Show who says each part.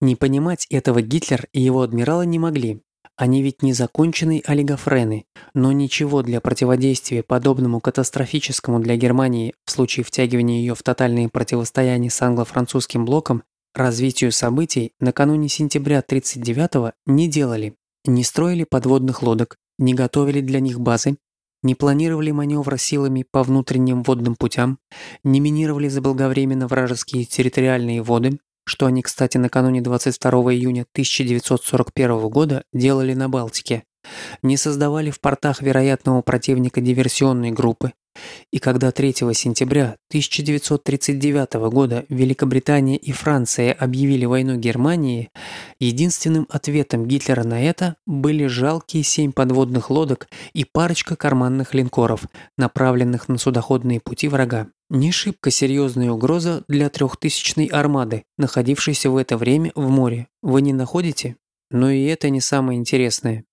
Speaker 1: Не понимать этого Гитлер и его адмиралы не могли. Они ведь не законченные олигофрены, но ничего для противодействия подобному катастрофическому для Германии в случае втягивания ее в тотальные противостояния с англо-французским блоком развитию событий накануне сентября 1939 не делали. Не строили подводных лодок, не готовили для них базы, не планировали маневра силами по внутренним водным путям, не минировали заблаговременно вражеские территориальные воды, что они, кстати, накануне 22 июня 1941 года делали на Балтике, не создавали в портах вероятного противника диверсионной группы, и когда 3 сентября 1939 года Великобритания и Франция объявили войну Германии, единственным ответом Гитлера на это были жалкие семь подводных лодок и парочка карманных линкоров, направленных на судоходные пути врага. Не шибко серьезная угроза для трехтысячной армады, находившейся в это время в море. Вы не находите? Но и это не самое интересное.